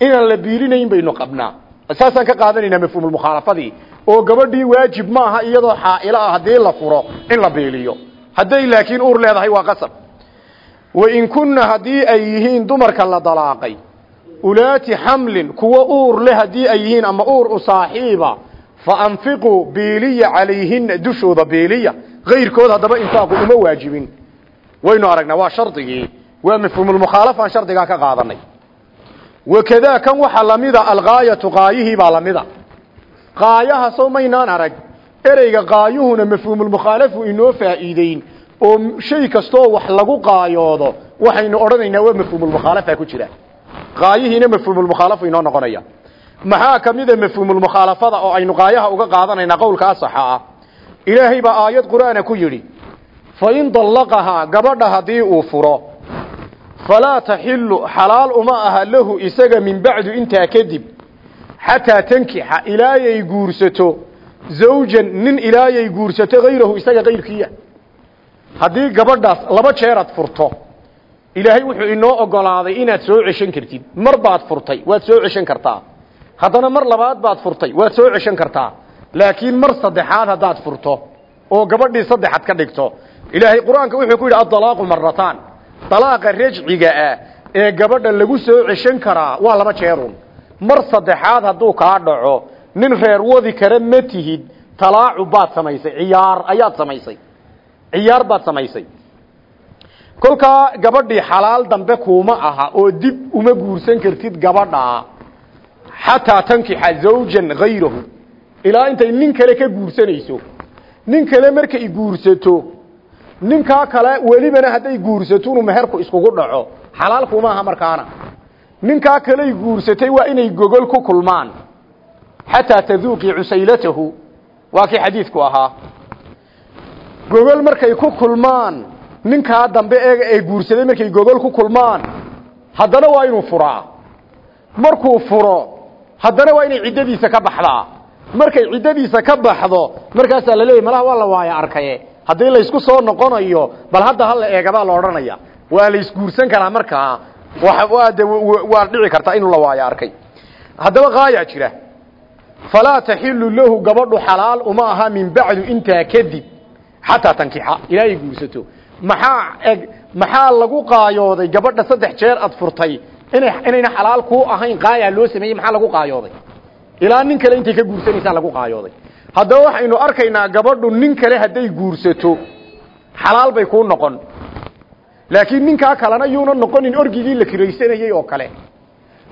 inaan la biilinayn baynu qabnaa. Saasaan ka qaadanaynaa mafhuumulmukhaalafadii oo gabadhii waajib ma aha iyadoo xaa'ilo ah haddii la furo in la biiliyo. Hadday laakiin uur leedahay waa qasab wain kunna haddii ay yihiin dumarka la dalaaqay ulaati xamlin kuwa uur leh haddii ay yihiin ama uur u saaxiiba faanfiquu biiliya calayhina dushooda biiliya kayrkood haddaba infaaqu uma waajibin. Waynu aragnaa waa shardigii. Waa mafhuumulmukhaalafaan shardigaa ka qaadanay. Wakadaa kan waxaa lamida algaayatu qaayihii baa lamida qaayaha sow maynaan arag ereyga qaayuhuna mafhuumulmukhaalafu inoo faa'iideyn oo shay kastoo wax lagu qaayoodo waxaynu odhanaynaa waa mafhuumulmukhaalafa ku jira. Qaayihiina mafhuumulmukhaalafu inoo noqonaya. Maxaa kamida mafhuumulmukhaalafada oo aynu qaayaha uga qaadanaynaa qowlka asaxa ah? Ilaahay baa aayad qur'aana ku yidhi fain dallaqahaa gabadha haddii uu furo falaa taxilu xalaal uma aha lahu isaga min bacdu intaa kadib. Xataa tankixa ilaayay guursato zawjan nin ilaayay guursato hayrahu isaga kayrkiiya haddii gabadhaas laba jeeraad furto ilaahay wuxuu inoo ogolaaday inaad soo ceshan kartid. Mar baad furtay waad soo ceshan kartaa. Haddana mar labaad baad furtay waad soo ceshan kartaa. Laakiin mar saddexaad haddaad furto oo gabadhii saddexaad ka dhigto ilaahay qur'aanka wuxuu ku yidhi adalaaqu marataan dalaaqa rajciga ah ee gabadha lagu soo ceshan karaa waa laba jeerun mar saddexaad hadduu kaa dhaco nin reer wadi kara ma tihid talaacu baad samaysay ciyaar ayaad samaysay ciyaar baad samaysay. kolkaa gabadhii xalaal dambe kuuma aha oo dib uma guursan kartid gabadhaa xataa tankixa zawjan hayrahu ilaa intay nin kale ka guursanayso. nin kale markay guursato ninkaa kale welibana hadday guursato inuu meherku iskugu dhaco. xalaal kuuma aha markaana. ninkaa kaley guursatay waa inay gogol ku kulmaan. xataa taduuqii cusaylatahu. waa kii xadiidku ahaa gogol markay ku kulmaan ninkaa dambe eega ee guursaday markay gogol ku kulmaan haddana waa inuu furaa. Markuu furo haddana waa inay ciddadiisa ka baxdaa. Markay ciddadiisa ka baxdo markaasaa la leeyay malaha waa la waaya arkaye. Haddii laysku soo noqonayo bal hadda hala eegabaa la odhanaya. Waa laysguursan karaa markaa de waa dhici kartaa inuu la waayo arkay. Haddaba qaayaa jira. Falaa taxilu lahu gabadhu xalaal uma aha min bacdu intaa kadib xataa tankixa ilaahay guursato maxaa maxaa lagu qaayooday gabadha saddex jeer aad furtay inay inayna xalaal kuu ahayn qaayaa loo sameeyey maxaa lagu qaayooday ilaa nin kale intay ka guursanaysaa lagu qaayooday haddaba waxaynu arkaynaa gabadhu nin kale hadday guursato xalaal bay kuu noqon laakiin ninkaa kalena yuuna noqonin orgigii la kiraysanayey oo kale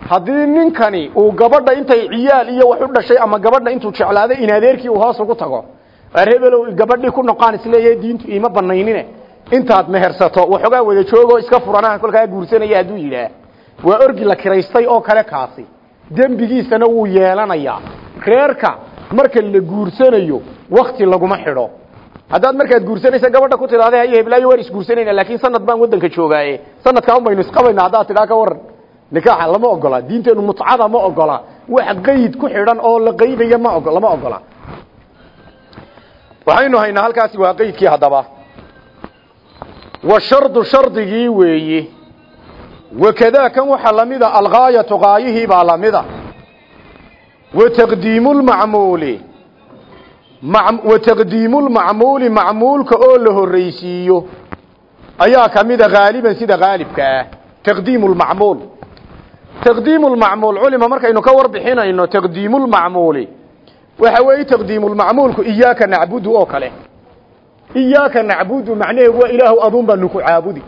haddii ninkani uu gabadha intay ciyaal iyo wax u dhashay ama gabadha intuu jeclaaday in adeerkii uu hoos ugu tago rebelow gabadhii ku noqaan is leeyahay diintu iima banaynine intaad mehersato waxoogaa wada joogoo iska furanaha kolkaa guursanaya hadduu yidhaah. Waa orgi la kiraystay oo kale kaasi. Dembigiisana wuu yeelanayaa. Reerka marka la guursanayo wakti laguma xidho. Haddaad markaad guursanaysa gabadha ku tidhahda haye heblaayo waan isguursanayna laakiin sanad baan waddanka joogaaye. Sanadkaa un baynu isqabayna haddaad tidhaa ka waran nikaaxa lama ogola. Diinteenu mutcada ma ogola. Wax qayd ku xidhan oo la qaydaya ma lama ogola waxaynu haynaa halkaasi waa qaydkii haddaba. Wa shardu shardigii weeye wakadaa kan waxaa lamida algaayatu gaayihii baa lamida wa taqdiimu lmacmuuli wa taqdiimu lmacmuuli macmuulka oo la horreysiiyo ayaa kamida haaliban sida haalibka ah. Taqdiimu lmacmuul taqdiimu lmacmuul culima markaynu ka warbixinayno taqdiimu lmacmuuli waxa weeye taqdiimu lmacmuulku iyaaka nacbudu oo kale. Iyaaka nacbudu macnaheedu waa ilaahu aduun baanu ku caabudi.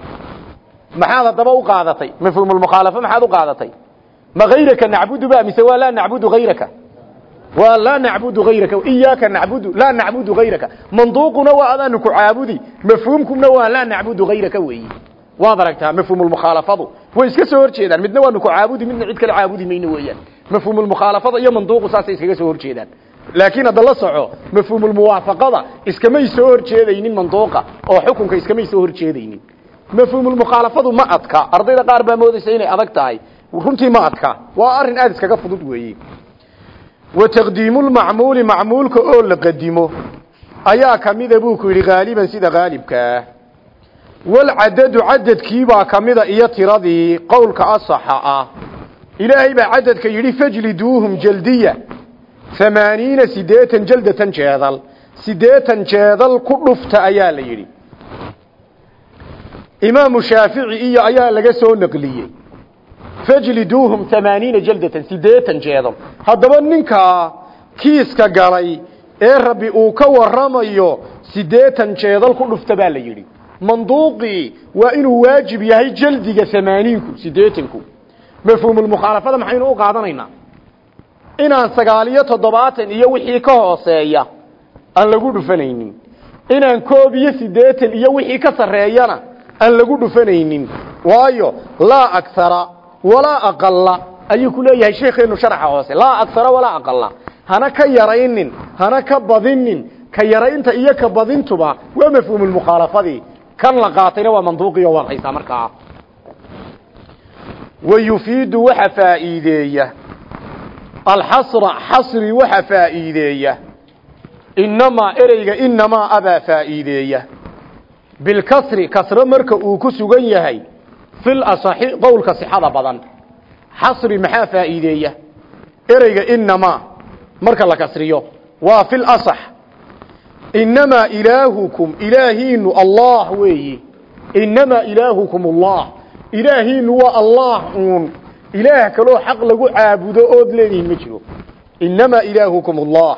Maxaad haddaba u qaadatay? Mafhuumulmukhaalafo maxaad u qaadatay? Ma hayraka nacbudu ba mise waa laa nacbudu hayraka waa laa nacbudu hayraka iyaaka nacbudu laa nacbudu hayraka manduuquna waa adaanu ku caabudi mafhuumkuna waa laa nacbudu hayraka weeyi. Waad aragtaa mafhuumulmukhaalafadu way iska soo horjeedaan. Midna waanu ku caabudi midna cid kale caabudi mayno weeyaan. Mafhuumulmukhaalafada iyo manduuqu saasay iskaga soo horjeedaan laakiin hadda la soco mafhuumulmuwaafaqada iskamay soo horjeedaynin manduuqa oo xukunka iskamay soo horjeedaynin. Mafhuumulmukhaalafadu ma adka. Ardayda qaar baa moodaysa inay adag tahay. Runtii ma adka. Waa arrin aada iskaga fudud weeye. Wa taqdiimu lmacmuuli macmuulka oo la qadimo ayaa kamida buu ku yidhi haaliban sida haalibkaa walcadadu cadadkiibaa kamida iyo tiradii qowlka asaxa ah. Ilaahay baa cadadka yidhi fajliduuhum jaldiya hamaaniina sideetan jaldatan jeedal. Sideetan jeedal ku dhufta ayaa la yidhi. Imaamu shaafici iyo ayaa laga soo naqliyey. Fajliduuhum hamaaniina jaldatan sideetan jeedal. Haddaba ninkaa kiiska galay ee rabbi uu ka waramayo sideetan jeedal ku dhufta baa la yidhi. Manduuqii waa inuu waajib yahay jaldiga hamaaniinku sideetanku mafhuumulmukhaalafada maxaynu u qaadanaynaa inaan sagaal iyo toddobaatan iyo wixii ka hooseeya aan lagu dhufanaynin. Inaan koob iyo siddeetan iyo wixii ka sarreeyana aan lagu dhufanaynin. Waayo laa akhara walaa aqala ayuu ku leeyahay sheekheenu sharaxa hoose. Laa akhara walaa aqala hana ka yaraynin hana ka badinin ka yaraynta iyo ka badintuba waa mafhuumulmukhaalafadii kan la qaatayna waa manduuqiyo waad haysaa markaa. Wayufiidu waxa faa'iideeya alxasra xasri waxa faa'iideeya inamaa ereyga inamaa abaa faa'iideeya bilkasri kasro marka uu ku sugan yahay fil asaxi qowlka sixada badan xasri maxaa faa'iideeya ereyga inamaa marka la kasriyo waa fil asax inamaa ilaahukum ilaahiinu allah weeyi inamaa ilaahukum allah ilaahiinu waa allah uun ilaah kaloo xaq lagu caabudo ood leedihin ma jiro. Inamaa ilaahukum allah.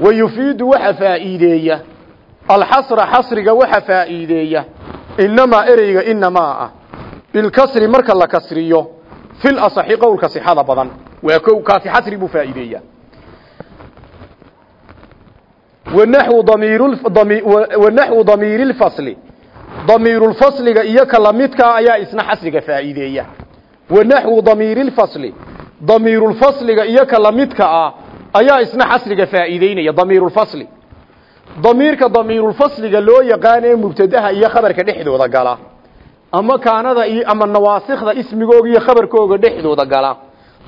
Wa yufiidu waxa faa'iideeya. Alxasra xasriga waxa faa'iideeya. Inamaa ereyga inamaa ah. Bilkasri marka la kasriyo fil asaxi qowlka sixada badan. Waa kow kaasi xasri buu faa'iideeya. Wanaxwu damiir wanaxwu damiiri lfasli damiirulfasliga iyo ka lamidkaa ayaa isna xasriga faa'iideeya wanaxwu damiiri lfasli damiirulfasliga iyo ka lamidka ah ayaa isna xasriga faa'iideynaya damiirulfasli damiirka damiirulfasliga loo yaqaan ee mubtadaha iyo khabarka dhexdooda gala. Ama kaanada iyo ama nawaasikda ismigooga iyo khabarkooga dhexdooda gala.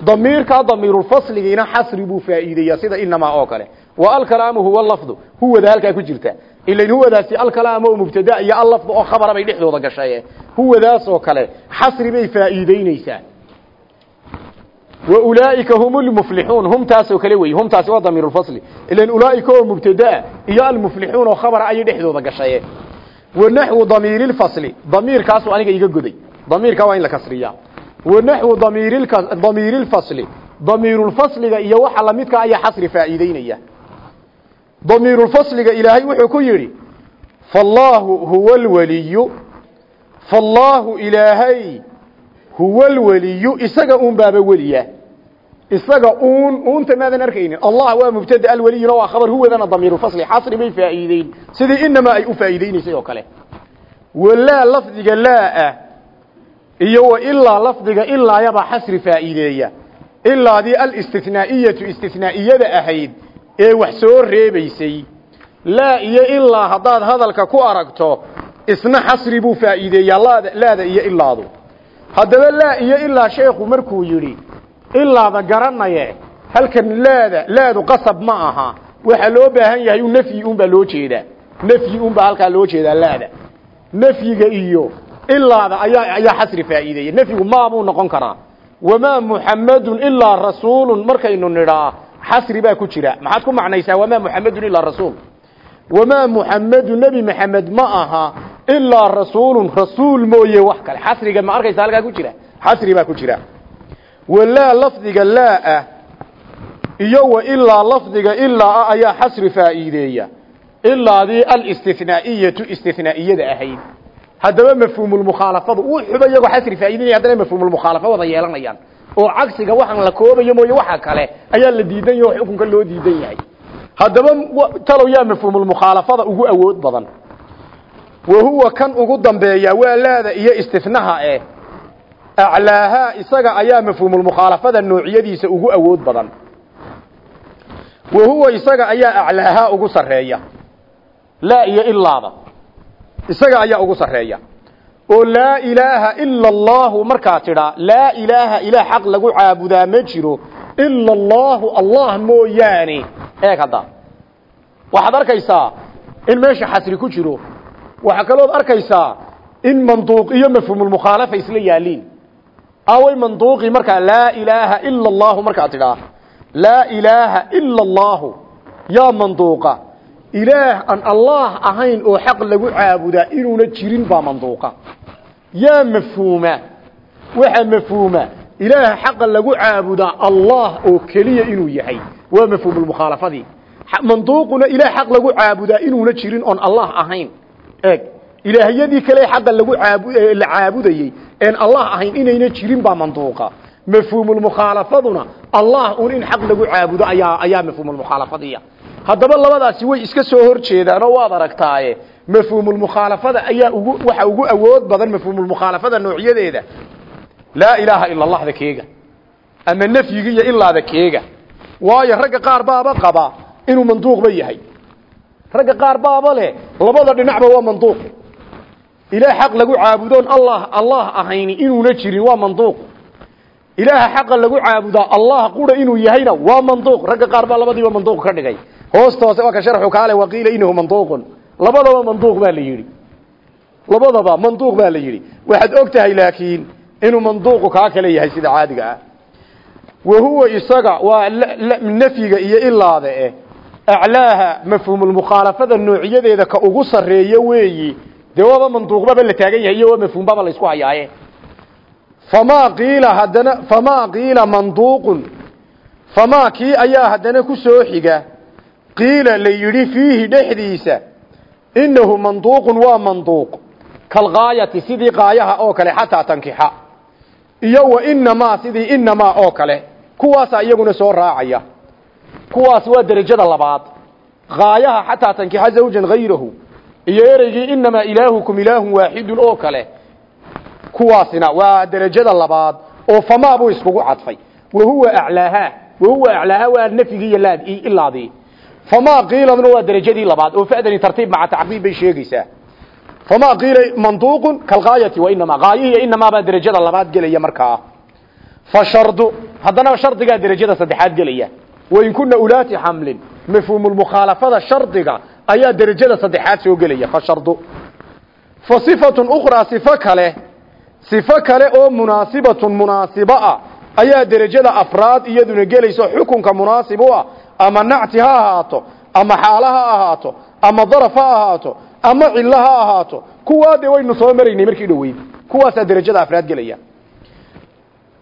Damiirka damiirulfasligiina xasri buu faa'iideeyaa sida inamaa oo kale wa alkalaamu huwa lafdu huwada halkaa ku jirta. Ilan huwadaasi alkalaam oo mubtada iyo allafdu oo khabara bay dhexdooda gashay huwadaas oo kale xasri bay faa'iideyneysaa wa ulaa'ika hum lmuflixuun hum taasoo kale wey. Hum taasi waa damiirulfasli ilan ulaa'ika oo mubtadaa iyo almuflixuun oo khabara ayay dhexdooda gashay wa naxwu damiirilfasli damiirkaasu aniga iga goday. Damiirkaa waa in la kasriyaa. Wa naxwu damiirilfasli damiirulfasliga iyo waxa lamidka ayaa xasri faa'iideynaya damiirulfasliga ilaahay wuxuu ku yidhi fallaahu huwa alwaliyu fallaahu ilaahay huwa alweliyu isaga uun baaba weliya. Isaga uun uunta maadan arkaynin. Allah waa mubtada alweliyuna waa khabar huwadana damiiru fasli xasri bay faa'iideyn sidii inamaa ay u faa'iideynaysay oo kale. Walaa lafdiga laa ah iyo wa ilaa lafdiga ilaayaba xasri faa'iideeya. Ilaadii alistinaa'iyatu istinaa'iyada ahayd ee wax soo reebaysay. Laa iyo ilaa haddaad hadalka ku aragto isna xasri buu faa'iideeyaa laada laada iyo ilaadu haddaba laa iyo ilaa sheekhu markuu yidhi ilaada garanaye halkan laada laadu qasab ma aha. Waxaa loo baahan yahay u nafyi unbaa loo jeedaa. Nafyi unbaa halkaa loo jeedaa laada. Nafyiga iyo ilaada ayaa ayaa xasri faa'iideeya. Nafyigu maabuu noqon karaa? Wamaa muxammadun ilaa rasuulun markaynu nidhaa xasri baa ku jira. Maxaad ku macnaysaa wamaa muxammadun ilaa rasuul. Wamaa muxammadu nebi maxamed ma aha ilaa rasuulun rasuul mooye wax kale. Xasriga ma arkaysa halkaa ku jira. Xasri baa ku jira. Walaa lafdiga laa ah iyo wa ilaa lafdiga ilaa ah ayaa xasri faa'iideeya. Ilaadii alistinaa'iyatu istinaa'iyada ahayd. Haddaba mafhuumulmukhaalafadu uu xuba iyagoo xasri faa'iideynaya haddana mafhuumulmukhaalafa wada yeelanayaan oo cagsiga waxaan la koobayo mooye waxa kale ayaa la diidan yahay oo xukunka loo diidan yahay. Haddaba talow yaa mafhuumulmukhaalafada ugu awood badan. Wa huwa kan ugu dambeeya waa laada iyo istinaha eh aclaahaa isaga ayaa mafhuumulmukhaalafada noocyadiisa ugu awood badan. Wa huwa isaga ayaa aclaahaa ugu sarreeya. Laa iyo ilaada isaga ayaa ugu sarreeya oo laa ilaaha ila allahu markaa tidhaa laa ilaaha ilaah xaq lagu caabudaa ma jiro ila allahu allah mooyaane. Eeg hadda. Waxaad arkaysaa in meesha xasri ku jiro. Waxaa kalood arkaysaa in manduuq iyo mafhuumulmukhaalafa isla yaaliin. Away manduuqii markaa laa ilaaha ila allahu markaa tidhaa laa ilaaha ila allahu yaa manduuqa ilaah aan allah ahayn oo xaq lagu caabudaa inuuna jirin baa manduuqa yaa mafhuuma waxaa mafhuuma ilaah xaqa lagu caabudaa allah oo keliya inuu yahay waa mafhuumulmukhaalafadii manduuquna ilaah xaq lagu caabudaa inuuna jirin oon allah ahayn eeg ilaahyadii kale xaqa lagu la caabudayey een allah ahayn inayna jirin baa manduuqa mafhuumulmukhaalafaduna allah un in xaq lagu caabudo ayaa ayaa mafhuumulmukhaalafadiya haddaba labadaasi way iska soo hor jeedaanoo waad aragtaaye mafhuumulmukhaalafada ayaa ugu waxa ugu awood badan mafhuumulmukhaalafada noocyadeeda. Laa ilaaha ila allahda keega. Ama nafyiga iyo ilaada keega. Waayo ragga qaar baaba qaba inuu manduuqba yahay. Ragga qaar baaba leh labada dhinacba waa manduuq. Ilaah xaq lagu caabudoon allah allah ahayni inuuna jirin waa manduuq. Ilaaha xaqa lagu caabudaa allah qura inuu yahayna waa manduuq. Ragga qaar baa labadiiba manduuq ka dhigay hoostoose waa ka sharxu kaale waqiila inahu manduuqun. Labadaba manduuq baa la yidhi. Labadaba manduuq baa la yidhi. Waxaad og laakiin inuu manduuqu kaa kale yahay sida caadiga ah. Wa huwa isaga waa nafyiga iyo ilaada eh. Aclaaha mafhuumulmukhaalafada noociyadeeda ka ugu sarreeyo weeyi. Dee waaba la taagan yahay iyo waa mafhuumbaba la isku hayaaye. Famaa qiila haddana famaa qiila manduuqun. Famaa kii ayaa haddana ku soo xiga qiila la yidhi fiihi dhexdiisa innahu manduuqun waa manduuq. Kalgaayati sidii qaayaha oo kale xataa tankixa. Iyo wa inamaa sidii inamaa oo kale. Kuwaasaa iyaguna soo raacaya. Kuwaas waa derajada labaad. Gaayaha xataa tankixa zawjan hayrahu iyo ereygii inamaa ilaahukum ilaahun waaxidun oo kale. Kuwaasina waa derajada labaad oo famaa buu iskugu cadfay. Wahuwa aclaaha wahuwa aclaaha waa nafyigii iyo laad ilaadii famaa qiiladna waa derajadii labaad oo fa'dani tartiib maca tacqiib bay qiila manduuqun kalgaayati wa inamaa gaayihiiyo inamaa baa derajada labaad gelaya markaa fa shardu haddana shardigaa derajada saddexaad gelaya wain kuna ulaati xamlin mafhuumulmukhaalafada shardiga ayaa derajada saddexaad soo gelaya fa shardu fa sifatun ukhraa sifo kale sifo kale oo munaasibatun munaasibo ah ayaa derajada afraad iyaduna ama nacti ha ahaato ama xaalo ha ahaato ama daraf ha ahaato ama cillo ha ahaato kuwaa dee waynu soo maraynay markii dhoweyd kuwaasaa derajada afraad gelaya.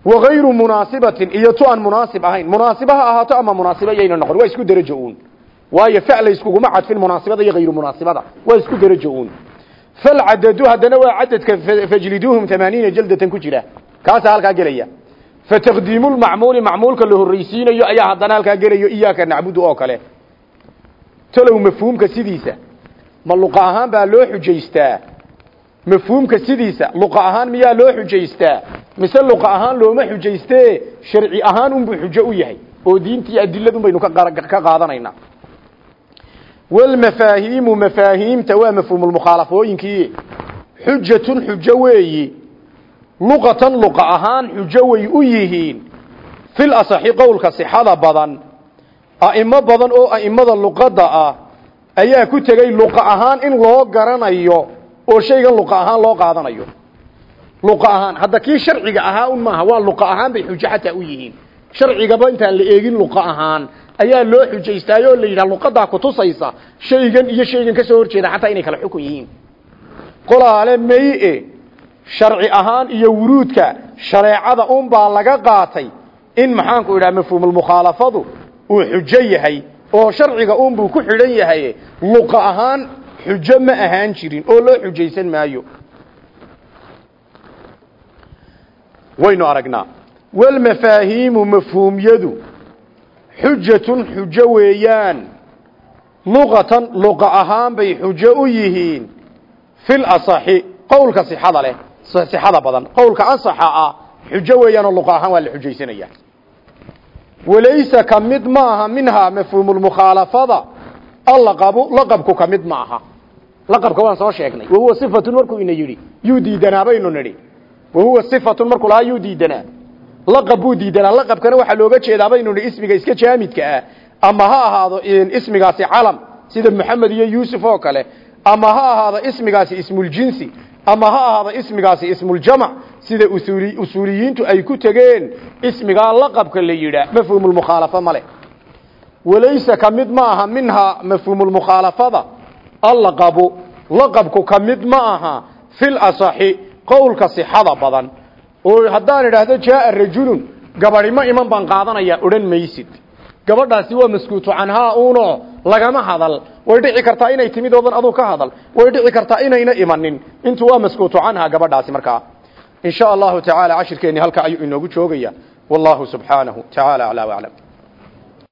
Wagayru munaasibatin iyo tu aan munaasib ahayn munaasiba ha ahaato ama munaasiba yayna noqon waa isku derajo uun waayo facla iskuguma cadfin munaasibada iyo hayru munaasibada waa isku derajo uun falcadadu haddana waa cadadka fajliduuhum amaaniina jaldatan ku jira kaasaa halkaa gelaya fa taqdiimu lmacmuuli macmuulka la horreysiinayo ayaa haddana halkaa gelayo iyaaka nacbudu oo kale talow mafhuumka sidiisa ma luqa ahaan baa loo xujaystaa mafhuumka sidiisa luqa ahaan miyaa loo xujaystaa mise luqa ahaan looma xujayste sharci ahaan unbuu xujo u yahay oo diintii adiladu baynu ka qaadanayna walmafaahiimu mafaahiimta waa mafhuumulmukhaalafooyinkii xujatun xujo weeyi luqatan luqa ahaan xujo way u yihiin. Fil asaxi qowlka sixada badan a'imo badan oo a'imada luqadda ah ayaa ku tegey luqa ahaan in loo garanayo oo shaygan luqa ahaan loo qaadanayo. Luqa ahaan hadda kii sharciga ahaa un maaha waa luqa ahaan bay xujo xataa u yihiin. Sharcigaba intaan la eegin luqa ahaan ayaa loo xujaystaayoo la yidhaha luqadaa kutusaysa shaygan iyo shaygan ka soo horjeeda xataa inay kala xukun yihiin qolaale meye sharci ahaan iyo wuruudka shareecada unbaa laga qaatay in maxaanku idhaha mafhuumulmukhaalafadu uu xujo yahay oo sharciga unbuu ku xidhan yahay luqa ahaan xujo ma ahaan jirin oo loo xujaysan maayo. Waynu aragnaa walmafaahiimu mafhuumyadu xujatun xujo weeyaan luqatan luqa ahaan bay xujo u yihiin fil asaxi qowlka sixada leh sixada badan. Qowlka ansaxa ah xujo weeyaanoo luqa waa la xujaysanaya. Walaysa ka mid maaha minhaa mafhuumulmukhaalafada allaqabu laqabku ka mid laqabka waan soo sheegnay. Wahuwa sifatun markuu ina yidhi yuu diidanaa baynu nidhi. Wahuwa sifatun markuu lahaa yuu diidanaa laqab buu laqabkana waxaa looga jeedaa baynu ismiga iska jaamidka ah. Ama ha ahaado ismigaasi calam sida moxamed iyo yuusuf oo kale. Ama ha ahaado ismigaasi ismuljinsi ama ha ahaado ismigaasi ismuljamac sida usuuliyiintu ay ku tegeen ismigaa laqabka la yidhaa mafhuumulmukhaalafo male walaysa ka mid ma aha minhaa mafhuumulmukhaalafada allaqabu laqabku ka mid ma aha fil asaxi qowlka sixada badan. Oo haddaan idhaahdo jaaa rajulun gabadhi ma iman baan qaadanayaa odhan maysid gabadhaasi waa maskuutu canhaa uno lagama hadal. Way dhici kartaa inay timid oodan aduu ka hadal. Way dhici kartaa inayna imanin. Intu waa maskuutu canhaa gabadhaasi markaa in sha allahu tacaala cashirkeenni halka ayuu inoogu joogaya. Wallahu subxaanahu tacaala aclaa waclam